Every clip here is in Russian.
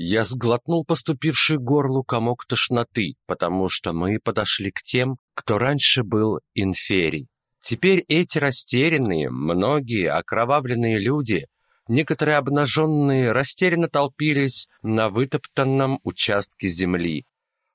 Я сглотнул поступивший горлу комок тошноты, потому что мы подошли к тем, кто раньше был инферий. Теперь эти растерянные, многие окровавленные люди, некоторые обнаженные, растерянно толпились на вытоптанном участке земли.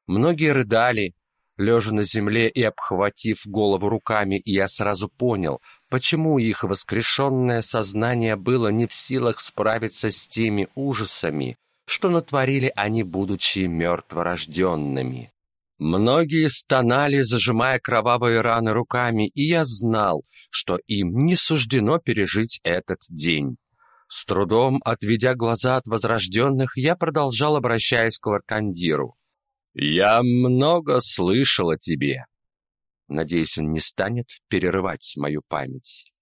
Многие рыдали, лежа на земле и обхватив голову руками, и я сразу понял, почему их воскрешенное сознание было не в силах справиться с теми ужасами, что натворили они, будучи мертворожденными. Многие стонали, зажимая кровавые раны руками, и я знал, что им не суждено пережить этот день. С трудом отведя глаза от возрожденных, я продолжал, обращаясь к Ларкандиру. «Я много слышал о тебе». Надеюсь, он не станет перерывать мою память.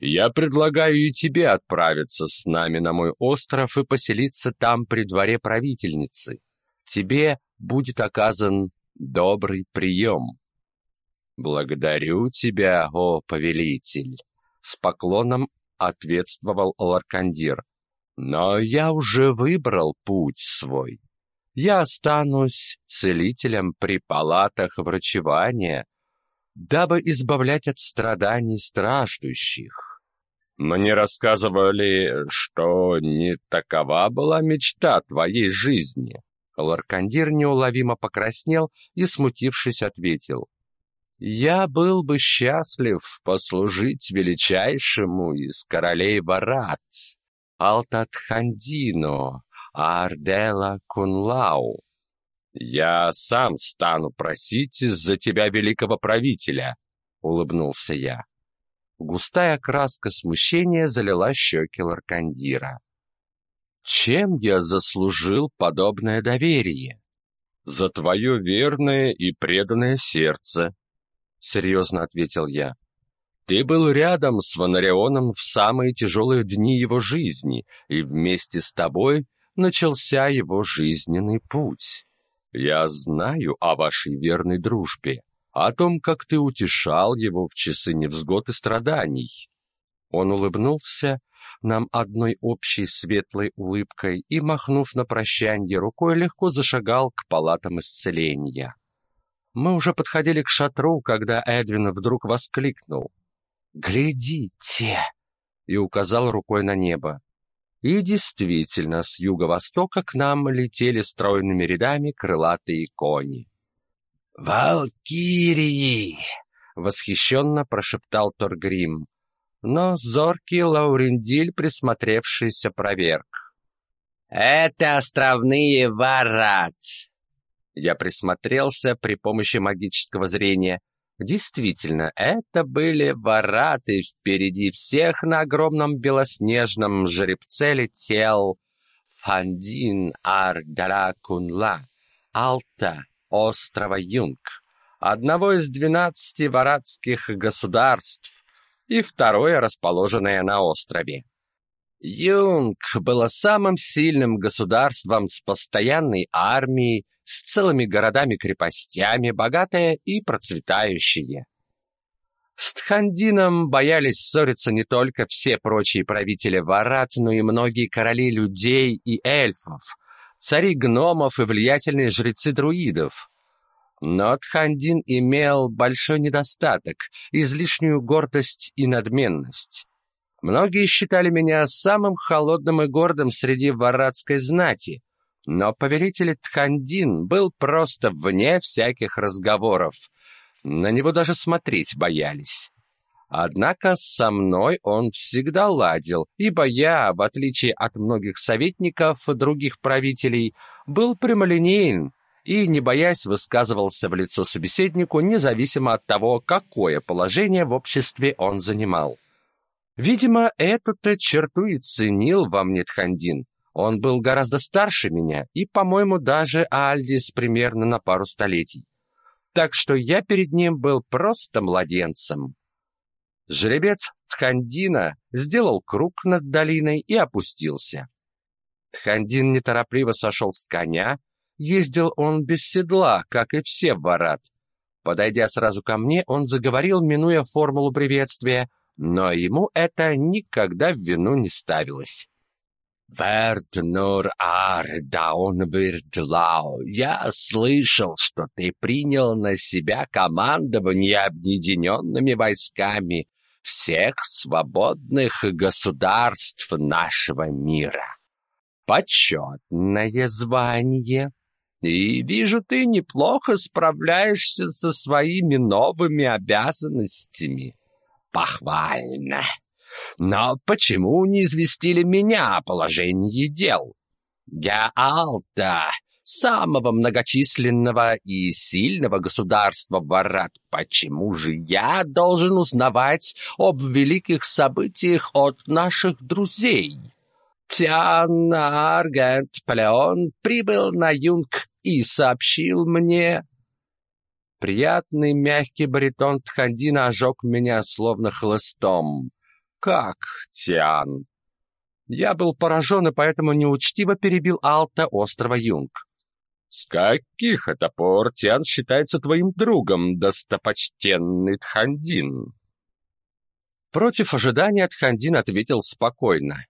Я предлагаю и тебе отправиться с нами на мой остров и поселиться там при дворе правительницы. Тебе будет оказан добрый прием. Благодарю тебя, о повелитель, с поклоном ответствовал Ларкандир. Но я уже выбрал путь свой. Я останусь целителем при палатах врачевания, дабы избавлять от страданий страждущих. Мне рассказывали, что не такова была мечта твоей жизни. Ларкандир неуловимо покраснел и, смутившись, ответил. «Я был бы счастлив послужить величайшему из королей Барат, Алтатхандино, Ардела Кунлау. Я сам стану просить за тебя великого правителя», — улыбнулся я. Густая краска смущения залила щеки Ларкандира. «Чем я заслужил подобное доверие?» «За твое верное и преданное сердце», — серьезно ответил я. «Ты был рядом с Ванарионом в самые тяжелые дни его жизни, и вместе с тобой начался его жизненный путь. Я знаю о вашей верной дружбе о том, как ты утешал его в часы невзгод и страданий. Он улыбнулся нам одной общей светлой улыбкой и, махнув на прощанье рукой, легко зашагал к палатам исцеления. Мы уже подходили к шатру, когда Эдвин вдруг воскликнул. «Глядите!» и указал рукой на небо. И действительно, с юго-востока к нам летели стройными рядами крылатые кони. «Валкирии!» — восхищенно прошептал Торгрим. Но зоркий Лаурендиль, присмотревшийся, проверк. «Это островные Варат!» Я присмотрелся при помощи магического зрения. Действительно, это были вараты впереди всех на огромном белоснежном жеребце летел Фандин Ар-Даракунла, Алта, острова Юнг, одного из двенадцати варадских государств, и второе, расположенное на острове. Юнг было самым сильным государством с постоянной армией, с целыми городами-крепостями, богатое и процветающее. С Тхандином боялись ссориться не только все прочие правители Варат, но и многие короли людей и эльфов, цари гномов и влиятельные жрецы друидов. Но Тхандин имел большой недостаток — излишнюю гордость и надменность. Многие считали меня самым холодным и гордым среди варадской знати, но повелитель Тхандин был просто вне всяких разговоров. На него даже смотреть боялись. Однако со мной он всегда ладил, ибо я, в отличие от многих советников других правителей, был прямолинеен и, не боясь, высказывался в лицо собеседнику, независимо от того, какое положение в обществе он занимал. Видимо, эту-то черту и ценил во мне Тхандин. Он был гораздо старше меня и, по-моему, даже Альдис примерно на пару столетий. Так что я перед ним был просто младенцем. Жеребец Тхандина сделал круг над долиной и опустился. Тхандин неторопливо сошел с коня, ездил он без седла, как и все в Варат. Подойдя сразу ко мне, он заговорил, минуя формулу приветствия, но ему это никогда в вину не ставилось. Верднур Ардаунвирдлау, я слышал, что ты принял на себя командование объединенными войсками всех свободных государств нашего мира. Почетное звание. И вижу, ты неплохо справляешься со своими новыми обязанностями. Похвально. Но почему не известили меня о положении дел? Я Алта, самого многочисленного и сильного государства Варат. Почему же я должен узнавать об великих событиях от наших друзей? Тиан Аргент Плеон прибыл на Юнг и сообщил мне... Приятный мягкий баритон Тхандина ожег меня словно хлыстом. «Как, Тиан?» Я был поражен и поэтому неучтиво перебил Алта острова Юнг. «С каких это пор Тиан считается твоим другом, достопочтенный Тхандин?» Против ожидания Тхандин ответил спокойно.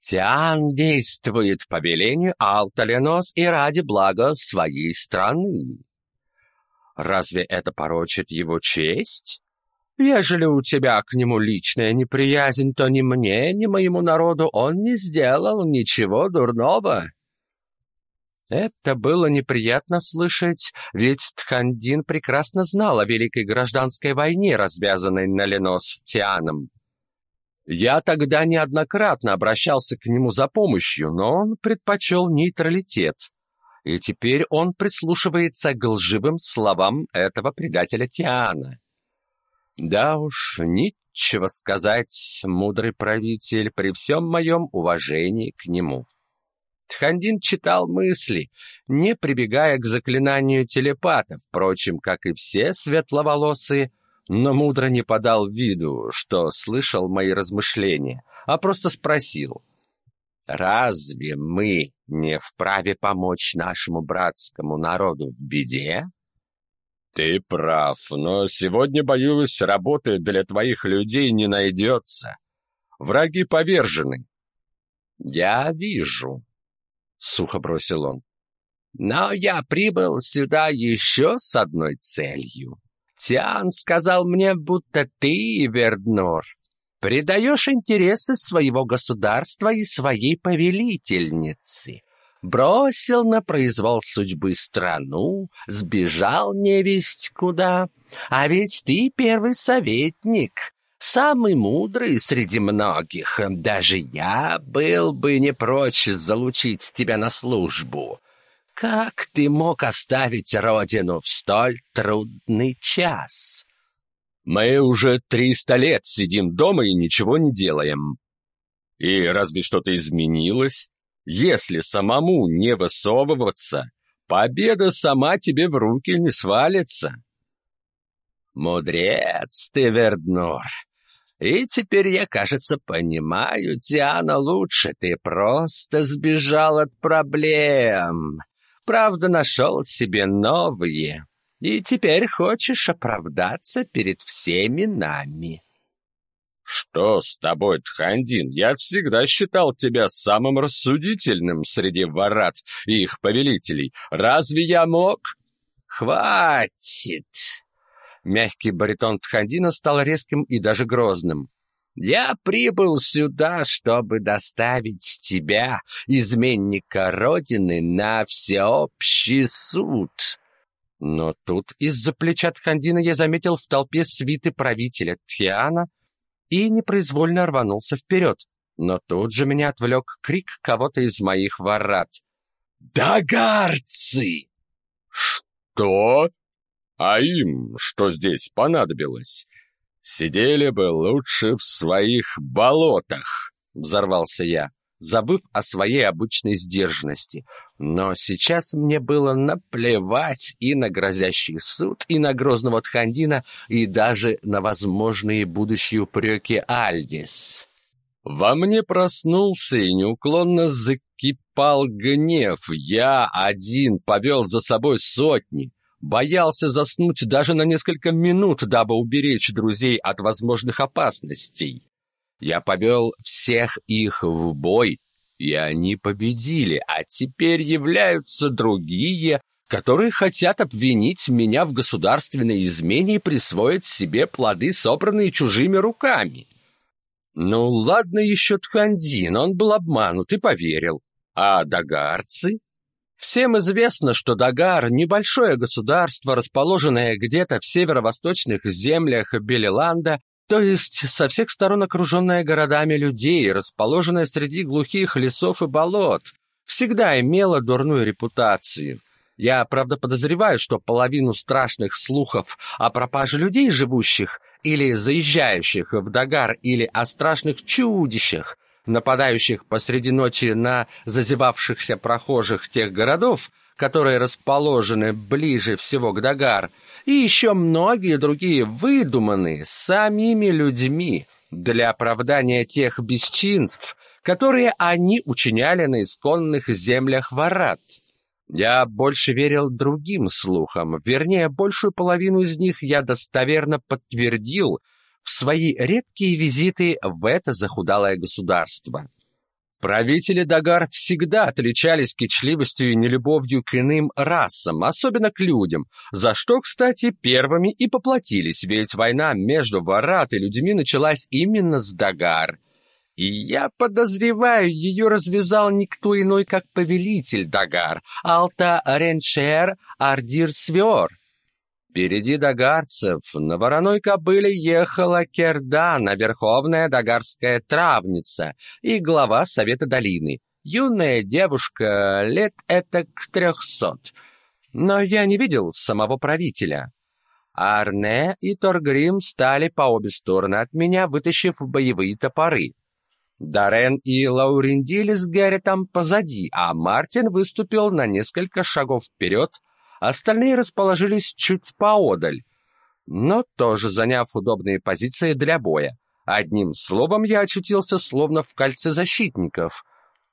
«Тиан действует по велению Алталенос и ради блага своей страны. Разве это порочит его честь?» Ежели у тебя к нему личная неприязнь, то ни мне, ни моему народу он не сделал ничего дурного». Это было неприятно слышать, ведь Тхандин прекрасно знал о Великой Гражданской войне, развязанной на Ленос Тианом. Я тогда неоднократно обращался к нему за помощью, но он предпочел нейтралитет. И теперь он прислушивается к лживым словам этого предателя Тиана. Да уж, нечего сказать, мудрый правитель, при всем моем уважении к нему. Тхандин читал мысли, не прибегая к заклинанию телепата, впрочем, как и все светловолосые, но мудро не подал виду, что слышал мои размышления, а просто спросил: "Разве мы не вправе помочь нашему братскому народу в беде?" «Ты прав, но сегодня, боюсь, работы для твоих людей не найдется. Враги повержены». «Я вижу», — сухо бросил он. «Но я прибыл сюда еще с одной целью. Тиан сказал мне, будто ты, Верднор, предаешь интересы своего государства и своей повелительницы бросил на произвол судьбы страну, сбежал невесть куда. А ведь ты первый советник, самый мудрый среди многих. Даже я был бы не прочь залучить тебя на службу. Как ты мог оставить родину в столь трудный час? Мы уже триста лет сидим дома и ничего не делаем. И разве что-то изменилось? Если самому не высовываться, победа сама тебе в руки не свалится. Мудрец ты, Верднор. И теперь я, кажется, понимаю Диана лучше. Ты просто сбежал от проблем. Правда, нашел себе новые. И теперь хочешь оправдаться перед всеми нами. «Что с тобой, Тхандин? Я всегда считал тебя самым рассудительным среди варат и их повелителей. Разве я мог?» «Хватит!» Мягкий баритон Тхандина стал резким и даже грозным. «Я прибыл сюда, чтобы доставить тебя, изменника Родины, на всеобщий суд». Но тут из-за плеча Тхандина я заметил в толпе свиты правителя Тхиана и непроизвольно рванулся вперед. Но тут же меня отвлек крик кого-то из моих ворот. «Дагарцы!» «Что? А им что здесь понадобилось? Сидели бы лучше в своих болотах!» Взорвался я, забыв о своей обычной сдержанности. Но сейчас мне было наплевать и на грозящий суд, и на грозного Тхандина, и даже на возможные будущие упреки Альдис. Во мне проснулся и неуклонно закипал гнев. Я один повел за собой сотни. Боялся заснуть даже на несколько минут, дабы уберечь друзей от возможных опасностей. Я повел всех их в бой, и они победили, а теперь являются другие, которые хотят обвинить меня в государственной измене и присвоить себе плоды, собранные чужими руками. Ну, ладно еще Тхандин, он был обманут и поверил. А дагарцы? Всем известно, что Дагар — небольшое государство, расположенное где-то в северо-восточных землях Белиланда, то есть со всех сторон окруженное городами людей, расположенное среди глухих лесов и болот, всегда имело дурную репутацию. Я, правда, подозреваю, что половину страшных слухов о пропаже людей, живущих или заезжающих в Дагар, или о страшных чудищах, нападающих посреди ночи на зазевавшихся прохожих тех городов, которые расположены ближе всего к Дагар, и еще многие другие выдуманные самими людьми для оправдания тех бесчинств, которые они учиняли на исконных землях Варат. Я больше верил другим слухам, вернее, большую половину из них я достоверно подтвердил свои редкие визиты в это захудалое государство. Правители Дагар всегда отличались кичливостью и нелюбовью к иным расам, особенно к людям, за что, кстати, первыми и поплатились, ведь война между Варат и людьми началась именно с Дагар — и я подозреваю, ее развязал никто иной, как повелитель Дагар, Алта Реншер Ардир Свер. Впереди дагарцев на вороной кобыле ехала Кердана, верховная дагарская травница и глава Совета долины, юная девушка лет это к трехсот. Но я не видел самого правителя. Арне и Торгрим стали по обе стороны от меня, вытащив боевые топоры. Дарен и Лаурендиль с Гэрритом позади, а Мартин выступил на несколько шагов вперед, остальные расположились чуть поодаль, но тоже заняв удобные позиции для боя. Одним словом, я очутился словно в кольце защитников,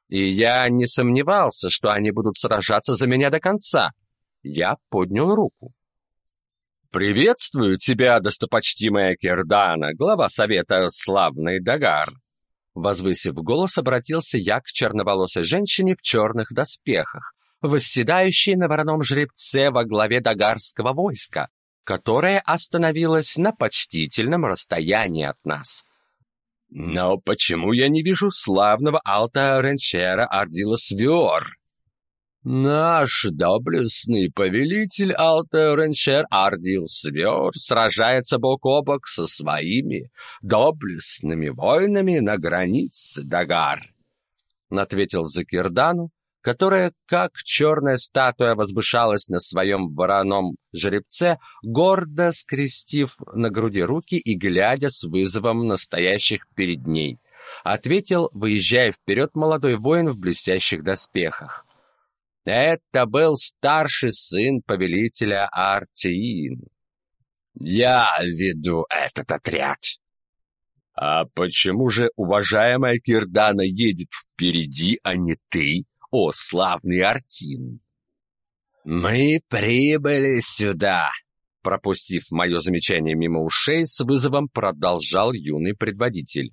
и я не сомневался, что они будут сражаться за меня до конца. Я поднял руку. «Приветствую тебя, достопочтимая Кердана, глава совета славный Дагар», Возвысив голос, обратился я к черноволосой женщине в черных доспехах, восседающей на вороном жеребце во главе дагарского войска, которое остановилось на почтительном расстоянии от нас. «Но почему я не вижу славного Алта Ренчера Ардила Свиор?» Наш доблестный повелитель Алтер-Реншер Ардил Свер сражается бок о бок со своими доблестными воинами на границе Дагар, — ответил Закирдану, которая, как черная статуя, возвышалась на своем вороном жеребце, гордо скрестив на груди руки и глядя с вызовом настоящих перед ней. Ответил, выезжая вперед молодой воин в блестящих доспехах. Это был старший сын повелителя Артиин. Я веду этот отряд. А почему же уважаемая Кирдана едет впереди, а не ты, о славный Артин? Мы прибыли сюда, пропустив мое замечание мимо ушей, с вызовом продолжал юный предводитель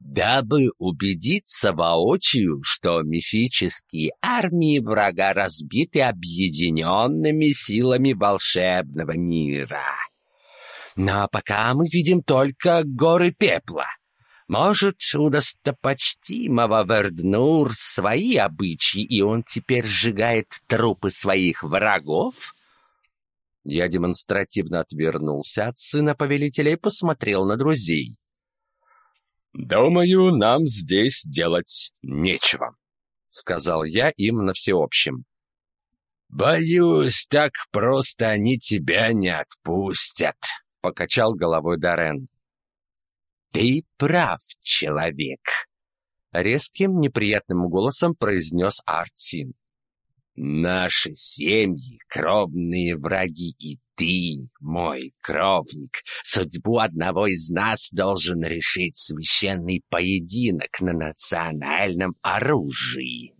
дабы убедиться воочию, что мифические армии врага разбиты объединенными силами волшебного мира. Но пока мы видим только горы пепла. Может, у достопочтимого Верднур свои обычаи, и он теперь сжигает трупы своих врагов? Я демонстративно отвернулся от сына повелителя и посмотрел на друзей. «Думаю, нам здесь делать нечего», — сказал я им на всеобщем. «Боюсь, так просто они тебя не отпустят», — покачал головой Дарен. «Ты прав, человек», — резким неприятным голосом произнес Артин. «Наши семьи — кровные враги, и ты, мой кровник, судьбу одного из нас должен решить священный поединок на национальном оружии.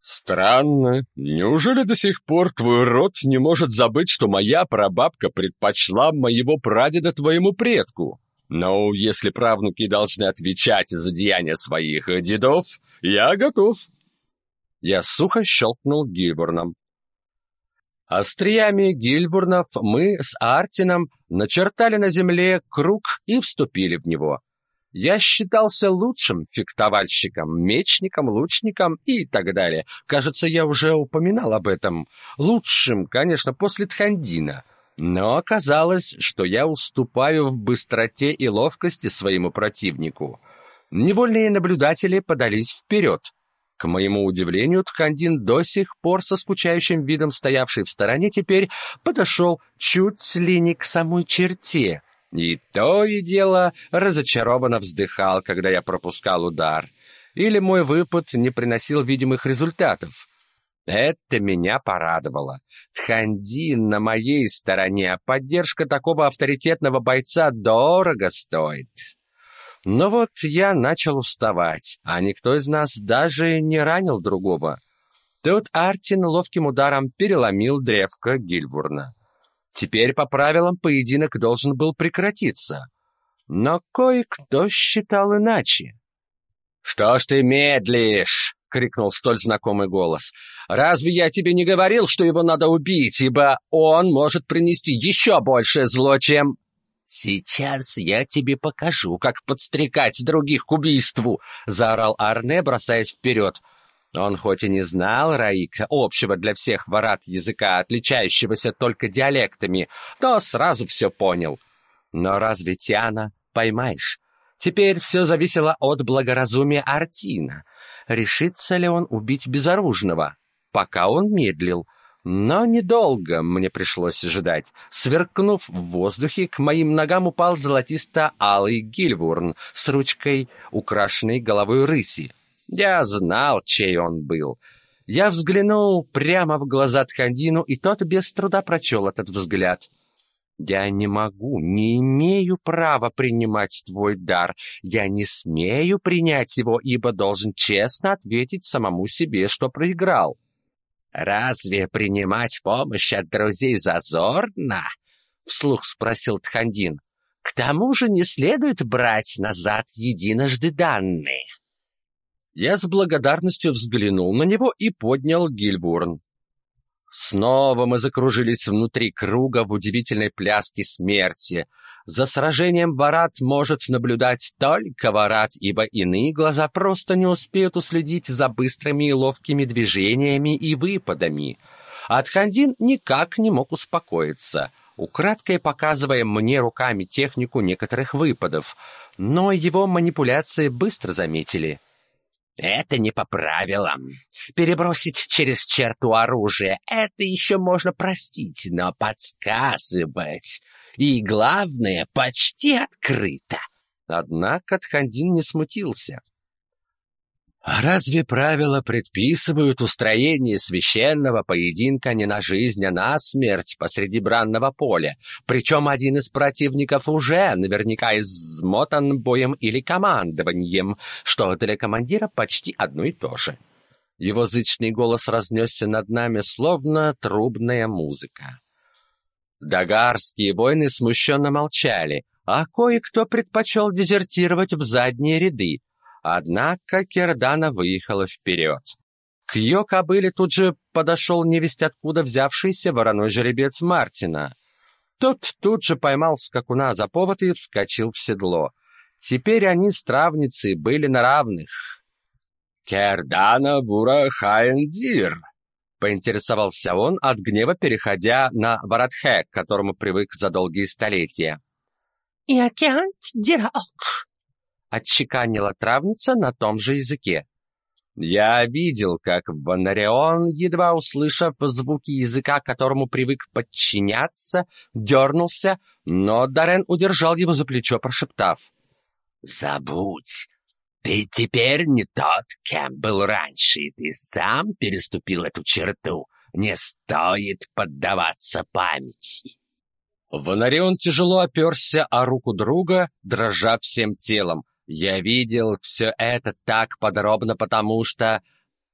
Странно. Неужели до сих пор твой род не может забыть, что моя прабабка предпочла моего прадеда твоему предку? Но если правнуки должны отвечать за деяния своих дедов, Я готов. Я сухо щелкнул Гильбурном. Остриями Гильбурнов мы с Артином начертали на земле круг и вступили в него. Я считался лучшим фехтовальщиком, мечником, лучником и так далее. Кажется, я уже упоминал об этом. Лучшим, конечно, после Тхандина. Но оказалось, что я уступаю в быстроте и ловкости своему противнику. Невольные наблюдатели подались вперед. К моему удивлению, Тхандин до сих пор со скучающим видом стоявший в стороне теперь подошел чуть ли не к самой черте. И то и дело разочарованно вздыхал, когда я пропускал удар. Или мой выпад не приносил видимых результатов. Это меня порадовало. Тхандин на моей стороне, а поддержка такого авторитетного бойца дорого стоит. Но вот я начал уставать, а никто из нас даже не ранил другого. Тут Артин ловким ударом переломил древко Гильвурна. Теперь по правилам поединок должен был прекратиться. Но кое-кто считал иначе. «Что ж ты медлишь?» — крикнул столь знакомый голос. «Разве я тебе не говорил, что его надо убить, ибо он может принести еще большее зло, чем...» «Сейчас я тебе покажу, как подстрекать других к убийству!» — заорал Арне, бросаясь вперед. Он хоть и не знал Раика, общего для всех ворат языка, отличающегося только диалектами, то сразу все понял. Но разве Тиана поймаешь? Теперь все зависело от благоразумия Артина. Решится ли он убить безоружного? Пока он медлил. Но недолго мне пришлось ждать. Сверкнув в воздухе, к моим ногам упал золотисто-алый гильвурн с ручкой, украшенной головой рыси. Я знал, чей он был. Я взглянул прямо в глаза Тхандину, и тот без труда прочел этот взгляд. «Я не могу, не имею права принимать твой дар. Я не смею принять его, ибо должен честно ответить самому себе, что проиграл». «Разве принимать помощь от друзей зазорно?» — вслух спросил Тхандин. «К тому же не следует брать назад единожды данные». Я с благодарностью взглянул на него и поднял Гильвурн. Снова мы закружились внутри круга в удивительной пляске смерти. За сражением Варат может наблюдать только Варат, ибо иные глаза просто не успеют уследить за быстрыми и ловкими движениями и выпадами. Атхандин никак не мог успокоиться, украдкой показывая мне руками технику некоторых выпадов, но его манипуляции быстро заметили — это не по правилам. Перебросить через черту оружие — это еще можно простить, но подсказывать... И главное, почти открыто. Однако Тхандин не смутился. А разве правила предписывают устроение священного поединка не на жизнь, а на смерть посреди бранного поля? Причем один из противников уже наверняка измотан боем или командованием, что для командира почти одно и то же. Его зычный голос разнесся над нами, словно трубная музыка. Дагарские воины смущенно молчали, а кое-кто предпочел дезертировать в задние ряды, Однако Кердана выехала вперед. К ее кобыле тут же подошел невесть откуда взявшийся вороной жеребец Мартина. Тот тут же поймал скакуна за повод и вскочил в седло. Теперь они с травницей были на равных. «Кердана Вура Хаендир», — поинтересовался он, от гнева переходя на Варадхе, к которому привык за долгие столетия. «Якянт Дираок», отчеканила травница на том же языке. Я видел, как Ванарион, едва услышав звуки языка, которому привык подчиняться, дернулся, но Дарен удержал его за плечо, прошептав. «Забудь! Ты теперь не тот, кем был раньше, и ты сам переступил эту черту. Не стоит поддаваться памяти». Ванарион тяжело оперся о руку друга, дрожа всем телом. Я видел все это так подробно, потому что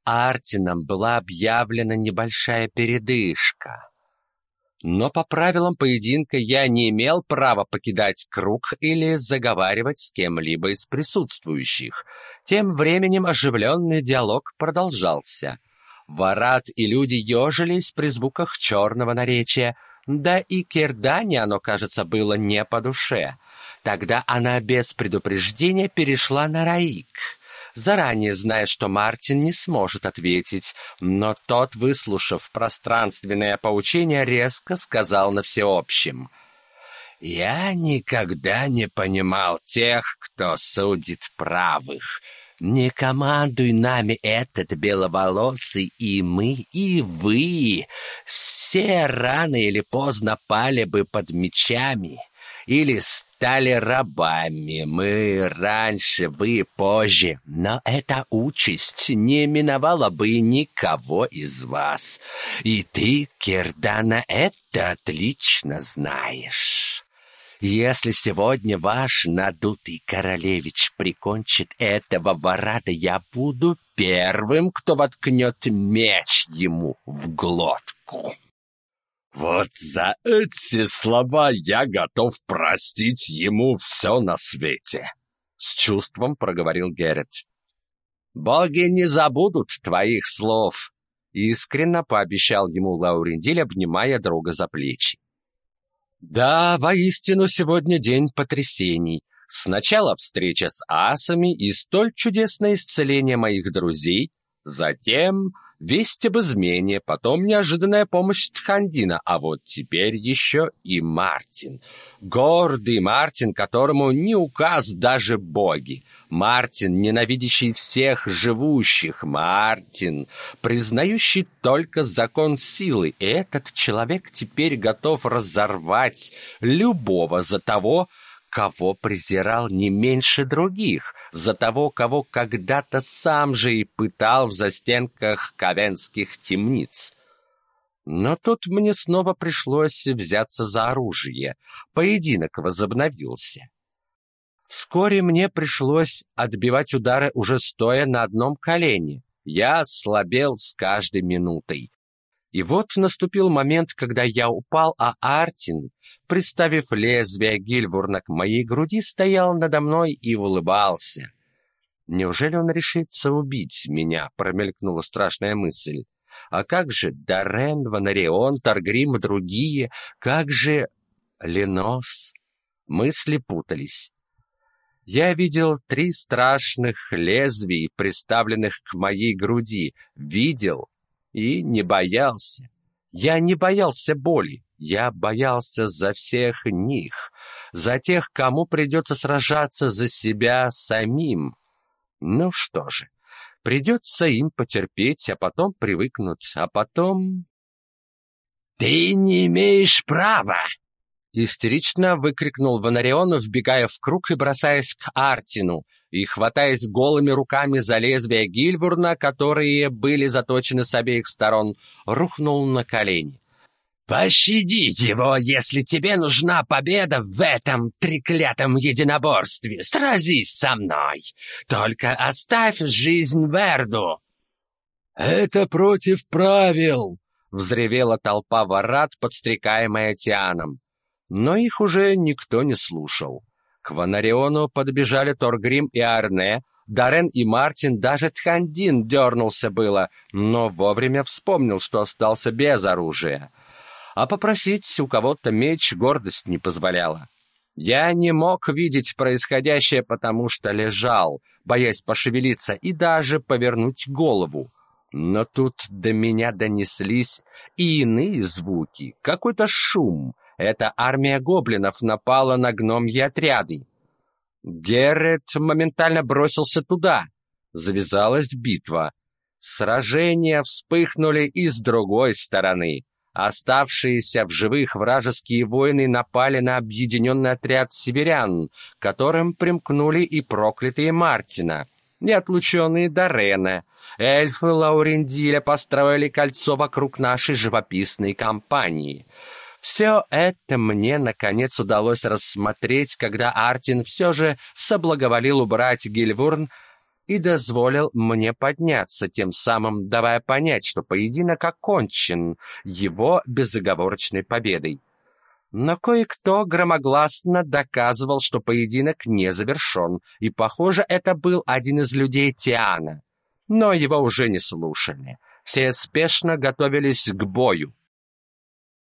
Артином была объявлена небольшая передышка. Но по правилам поединка я не имел права покидать круг или заговаривать с кем-либо из присутствующих. Тем временем оживленный диалог продолжался. Варат и люди ежились при звуках черного наречия, да и Кирдане оно, кажется, было не по душе. Тогда она без предупреждения перешла на Раик, заранее зная, что Мартин не сможет ответить, но тот, выслушав пространственное поучение, резко сказал на всеобщем. «Я никогда не понимал тех, кто судит правых». Не командуй нами этот беловолосый и мы, и вы. Все рано или поздно пали бы под мечами или стали рабами. Мы раньше, вы позже. Но эта участь не миновала бы никого из вас. И ты, Кирдана, это отлично знаешь. Если сегодня ваш надутый королевич прикончит этого вората, я буду первым, кто воткнет меч ему в глотку. Вот за эти слова я готов простить ему все на свете, — с чувством проговорил Геррит. Боги не забудут твоих слов, — искренно пообещал ему Лаурендиль, обнимая друга за плечи. Да, воистину сегодня день потрясений. Сначала встреча с асами и столь чудесное исцеление моих друзей, затем весть об измене, потом неожиданная помощь Тхандина, а вот теперь еще и Мартин. Гордый Мартин, которому не указ даже боги. Мартин, ненавидящий всех живущих. Мартин, признающий только закон силы. Этот человек теперь готов разорвать любого за того, кого презирал не меньше других, за того, кого когда-то сам же и пытал в застенках ковенских темниц. Но тут мне снова пришлось взяться за оружие. Поединок возобновился. Вскоре мне пришлось отбивать удары уже стоя на одном колене. Я слабел с каждой минутой. И вот наступил момент, когда я упал, а Артин, приставив лезвие Гильвурна к моей груди, стоял надо мной и улыбался. Неужели он решится убить меня? Промелькнула страшная мысль. А как же Дарен, Ванарион, Таргрим и другие? Как же Ленос? Мысли путались. Я видел три страшных лезвий, приставленных к моей груди. Видел и не боялся. Я не боялся боли. Я боялся за всех них, за тех, кому придется сражаться за себя самим. Ну что же, придется им потерпеть, а потом привыкнуть, а потом... «Ты не имеешь права!» Истерично выкрикнул Ванарион, вбегая в круг и бросаясь к Артину, и хватаясь голыми руками за лезвия Гильвурна, которые были заточены с обеих сторон, рухнул на колени. «Пощади его, если тебе нужна победа в этом треклятом единоборстве. Сразись со мной. Только оставь жизнь Верду». «Это против правил», — взревела толпа ворат, подстрекаемая Тианом. Но их уже никто не слушал. К Ванариону подбежали Торгрим и Арне, Дарен и Мартин, даже Тхандин дернулся было, но вовремя вспомнил, что остался без оружия а попросить у кого-то меч гордость не позволяла. Я не мог видеть происходящее, потому что лежал, боясь пошевелиться и даже повернуть голову. Но тут до меня донеслись и иные звуки, какой-то шум. Эта армия гоблинов напала на гномьи отряды. Геррет моментально бросился туда. Завязалась битва. Сражения вспыхнули и с другой стороны. Оставшиеся в живых вражеские воины напали на объединенный отряд северян, которым примкнули и проклятые Мартина, и отлученные Дорена. Эльфы Лаурендиля построили кольцо вокруг нашей живописной компании. Все это мне, наконец, удалось рассмотреть, когда Артин все же соблаговолил убрать Гильвурн и дозволил мне подняться, тем самым давая понять, что поединок окончен его безоговорочной победой. Но кое-кто громогласно доказывал, что поединок не завершен, и, похоже, это был один из людей Тиана. Но его уже не слушали. Все спешно готовились к бою.